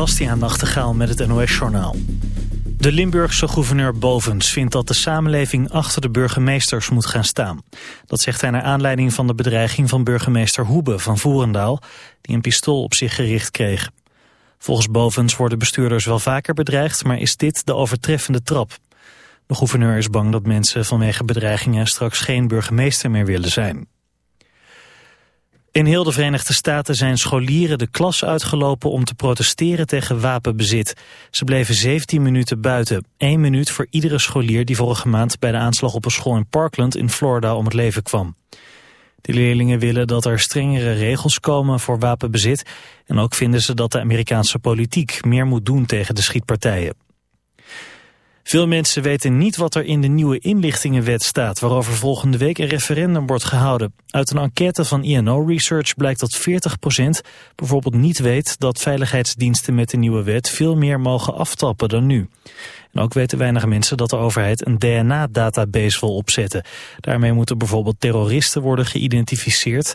Bastiaan Nachtegaal met het NOS-journaal. De Limburgse gouverneur Bovens vindt dat de samenleving achter de burgemeesters moet gaan staan. Dat zegt hij naar aanleiding van de bedreiging van burgemeester Hoebe van Voerendaal, die een pistool op zich gericht kreeg. Volgens Bovens worden bestuurders wel vaker bedreigd, maar is dit de overtreffende trap. De gouverneur is bang dat mensen vanwege bedreigingen straks geen burgemeester meer willen zijn. In heel de Verenigde Staten zijn scholieren de klas uitgelopen om te protesteren tegen wapenbezit. Ze bleven 17 minuten buiten. 1 minuut voor iedere scholier die vorige maand bij de aanslag op een school in Parkland in Florida om het leven kwam. De leerlingen willen dat er strengere regels komen voor wapenbezit en ook vinden ze dat de Amerikaanse politiek meer moet doen tegen de schietpartijen. Veel mensen weten niet wat er in de nieuwe inlichtingenwet staat... waarover volgende week een referendum wordt gehouden. Uit een enquête van INO Research blijkt dat 40% bijvoorbeeld niet weet... dat veiligheidsdiensten met de nieuwe wet veel meer mogen aftappen dan nu. En ook weten weinig mensen dat de overheid een DNA-database wil opzetten. Daarmee moeten bijvoorbeeld terroristen worden geïdentificeerd...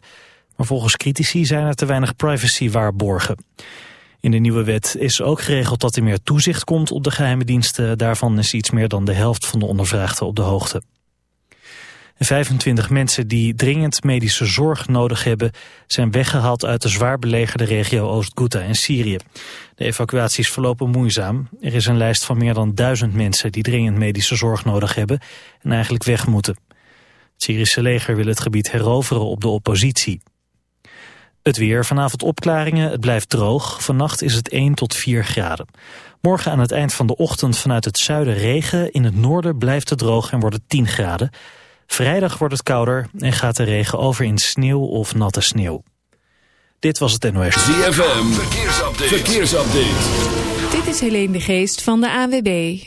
maar volgens critici zijn er te weinig privacy waarborgen. In de nieuwe wet is ook geregeld dat er meer toezicht komt op de geheime diensten. Daarvan is iets meer dan de helft van de ondervraagden op de hoogte. 25 mensen die dringend medische zorg nodig hebben... zijn weggehaald uit de zwaar belegerde regio Oost-Ghouta in Syrië. De evacuaties verlopen moeizaam. Er is een lijst van meer dan duizend mensen die dringend medische zorg nodig hebben... en eigenlijk weg moeten. Het Syrische leger wil het gebied heroveren op de oppositie. Het weer, vanavond opklaringen, het blijft droog. Vannacht is het 1 tot 4 graden. Morgen aan het eind van de ochtend vanuit het zuiden regen. In het noorden blijft het droog en wordt het 10 graden. Vrijdag wordt het kouder en gaat de regen over in sneeuw of natte sneeuw. Dit was het NOS. ZFM, verkeersupdate. verkeersupdate. Dit is Helene de Geest van de AWB.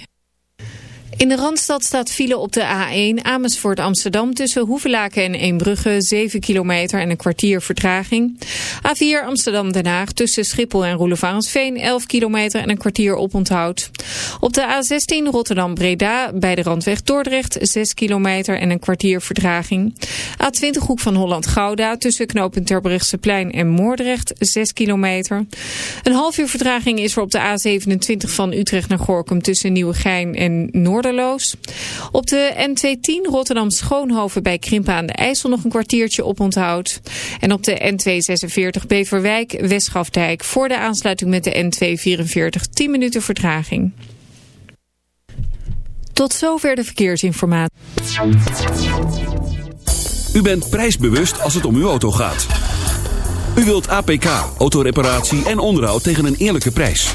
In de Randstad staat file op de A1 Amersfoort Amsterdam tussen Hoevelaken en Eembrugge 7 kilometer en een kwartier vertraging. A4 Amsterdam Den Haag tussen Schiphol en Roelevarensveen 11 kilometer en een kwartier oponthoud. Op de A16 Rotterdam Breda bij de Randweg Dordrecht 6 kilometer en een kwartier vertraging. A20 Hoek van Holland Gouda tussen knooppunt Terbrechtseplein en Moordrecht 6 kilometer. Een half uur vertraging is er op de A27 van Utrecht naar Gorkum tussen Nieuwegein en Noord op de N210 Rotterdam-Schoonhoven bij Krimpen aan de IJssel nog een kwartiertje op onthoud. En op de N246 Beverwijk-Westgrafdijk voor de aansluiting met de N244 10 minuten vertraging. Tot zover de verkeersinformatie. U bent prijsbewust als het om uw auto gaat. U wilt APK, autoreparatie en onderhoud tegen een eerlijke prijs.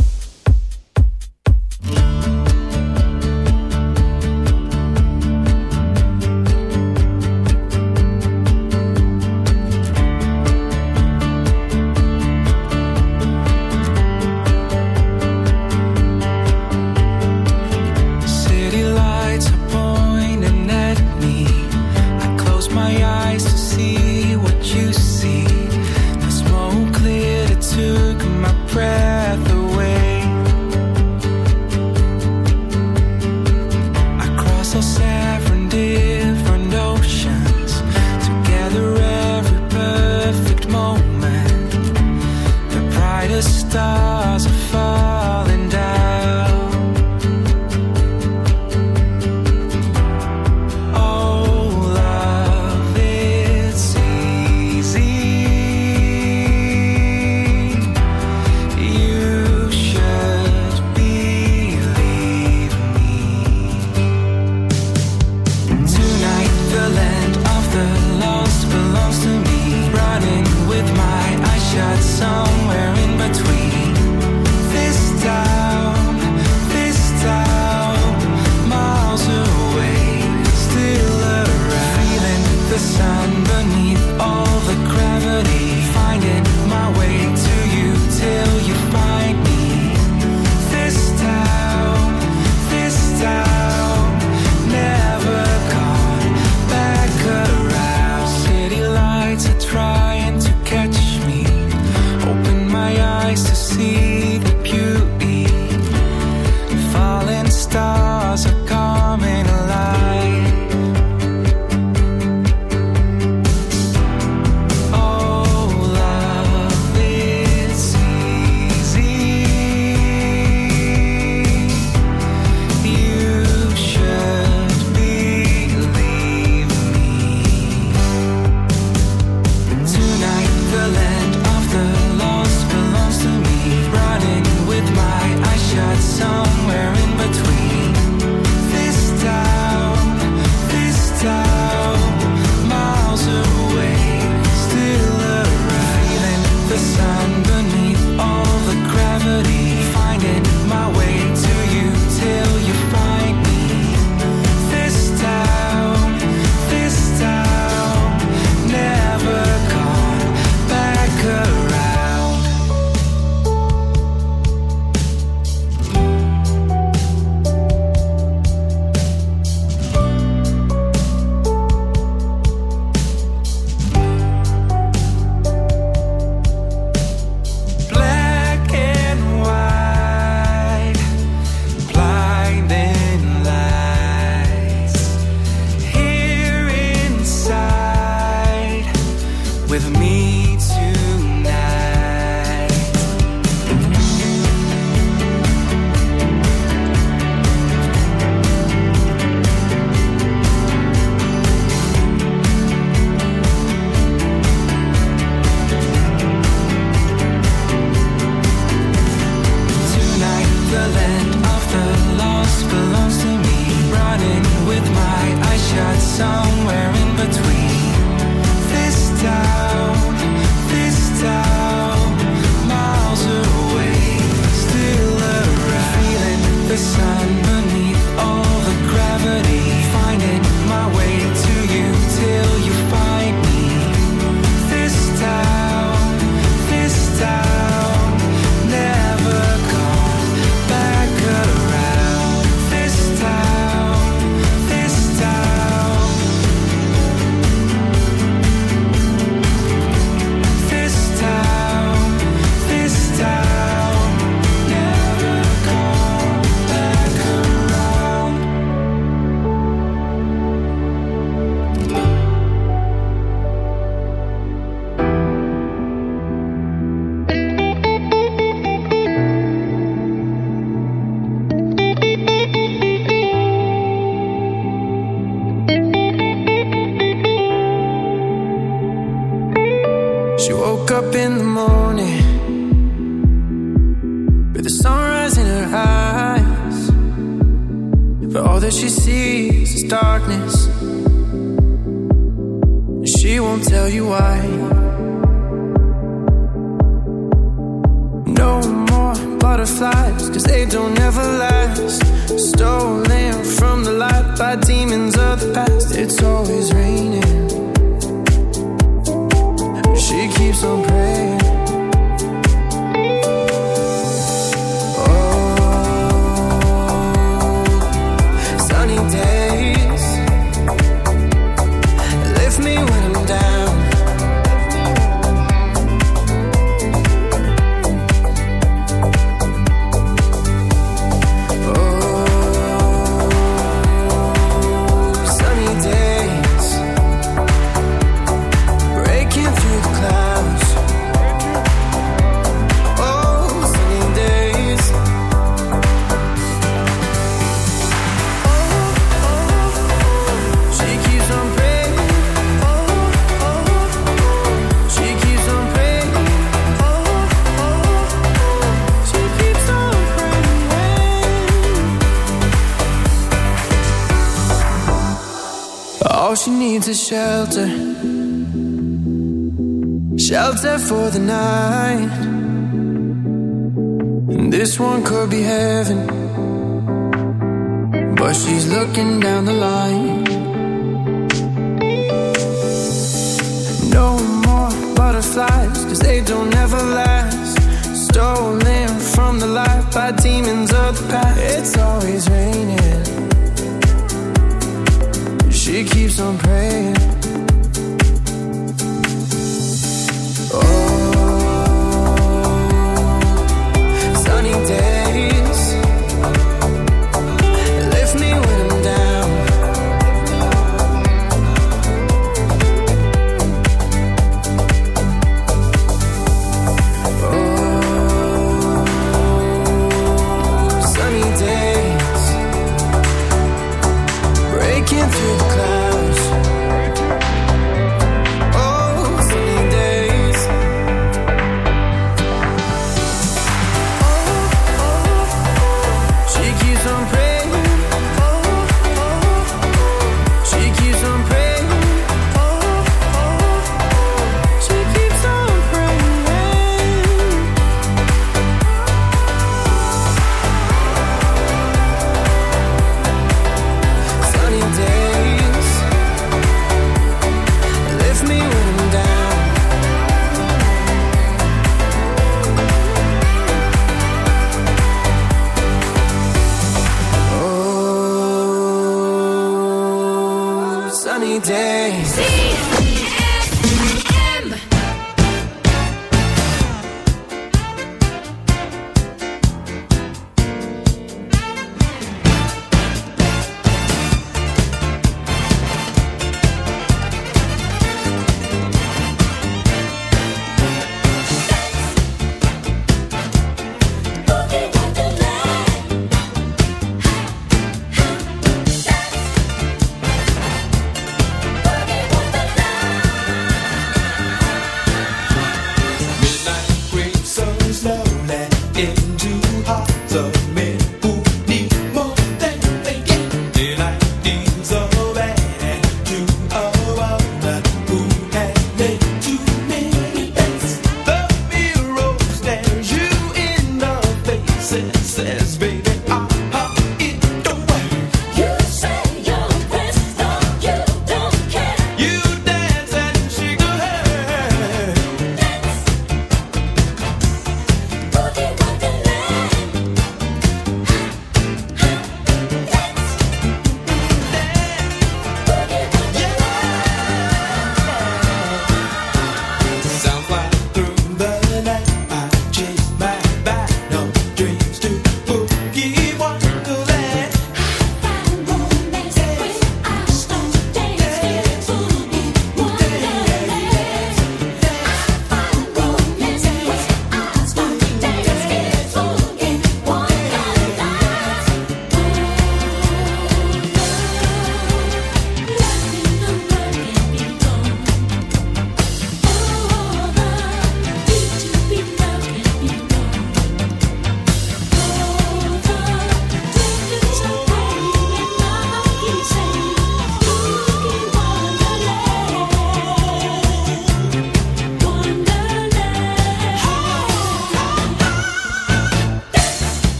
For the night.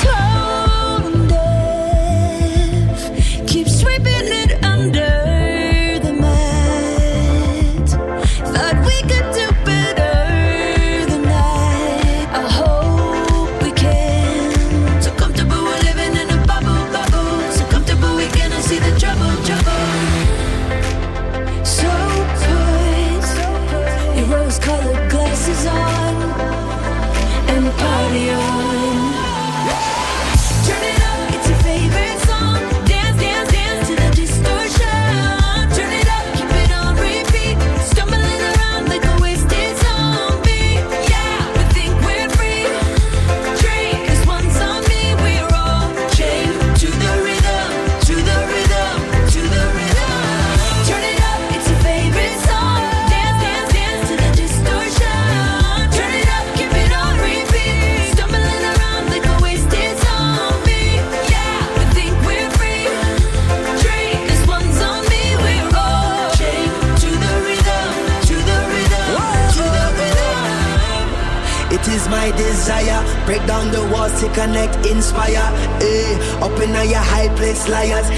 close. Liars.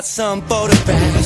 got some photographs?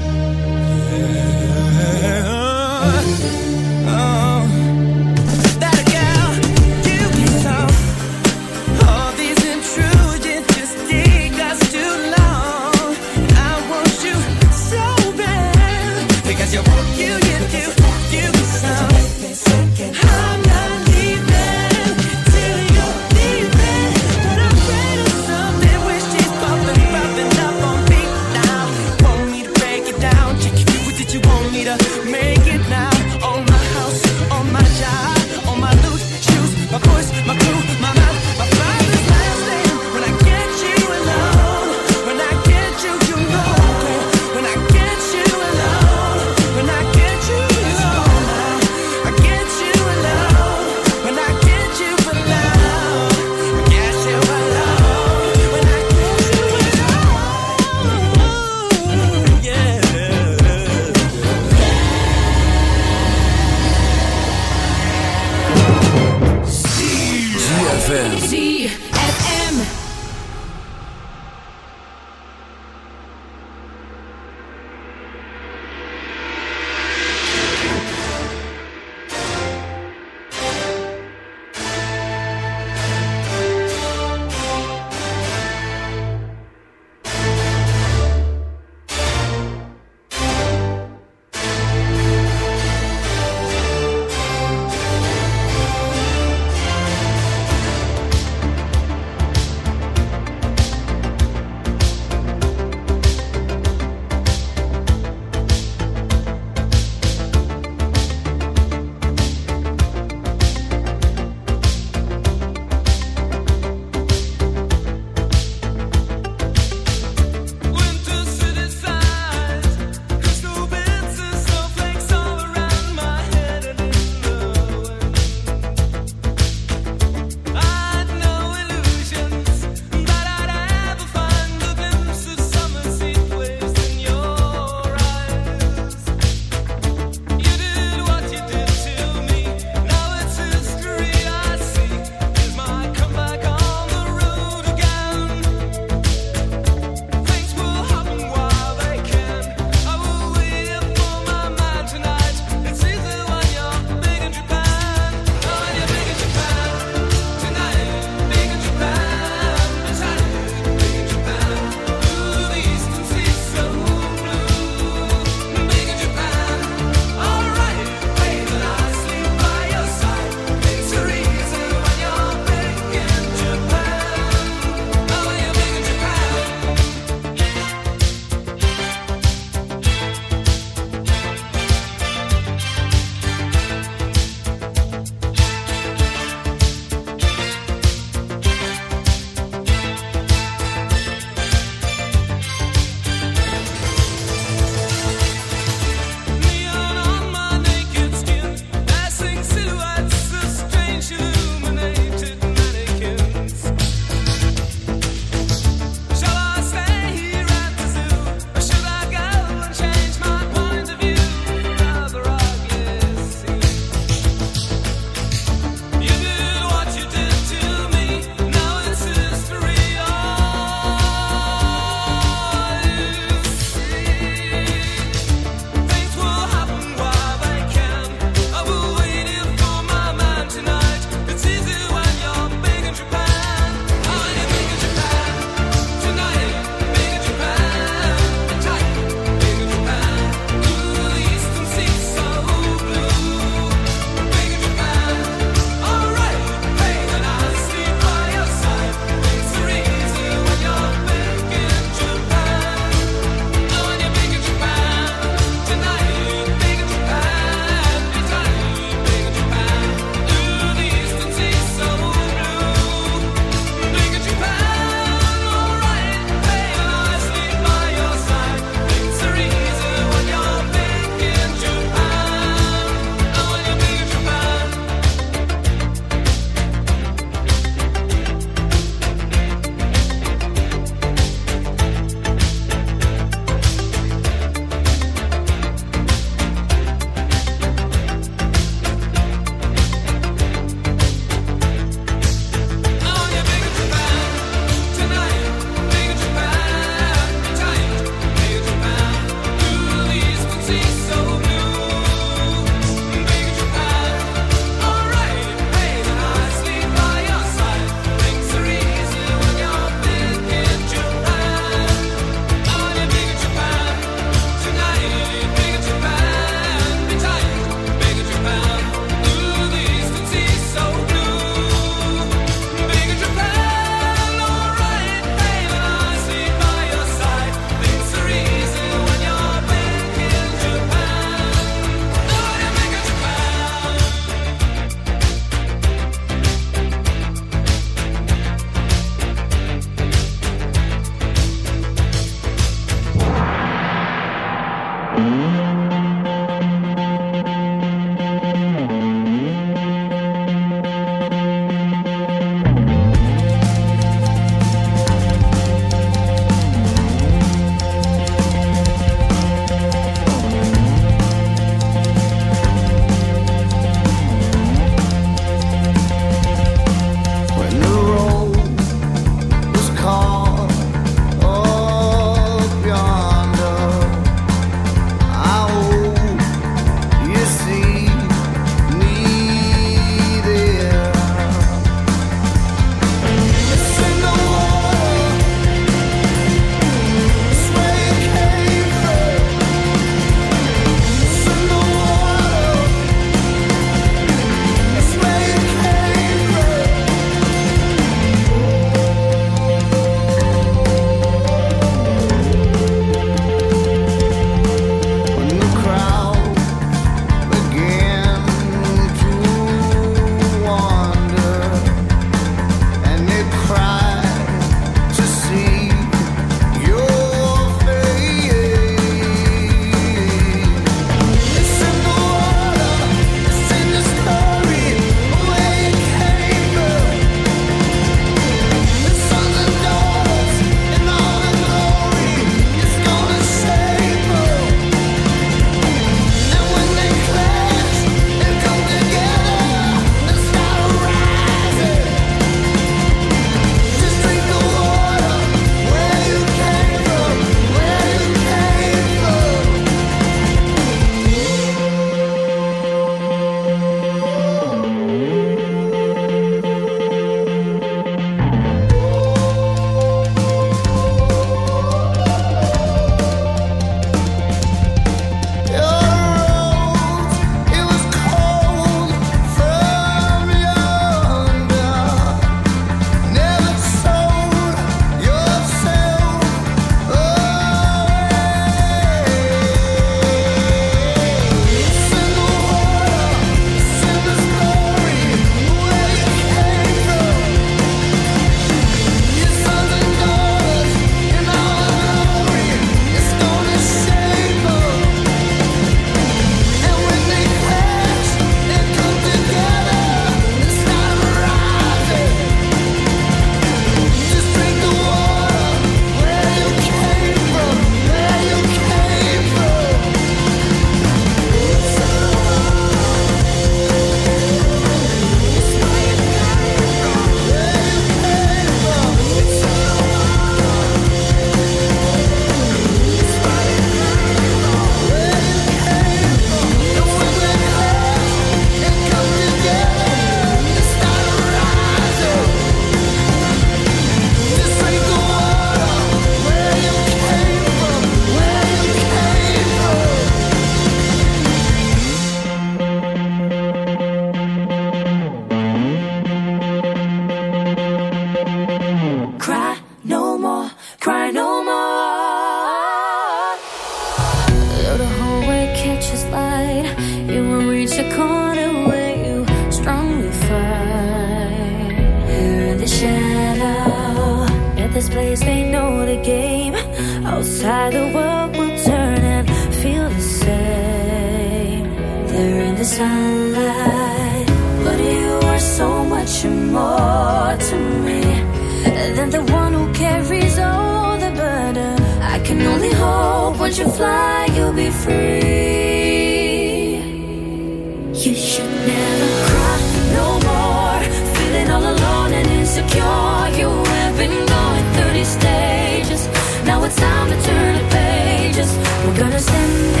gonna send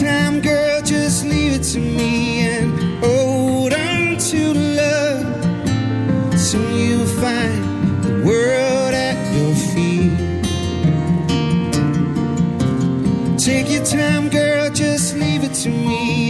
time, girl, just leave it to me and hold on to love. Soon you'll find the world at your feet. Take your time, girl, just leave it to me.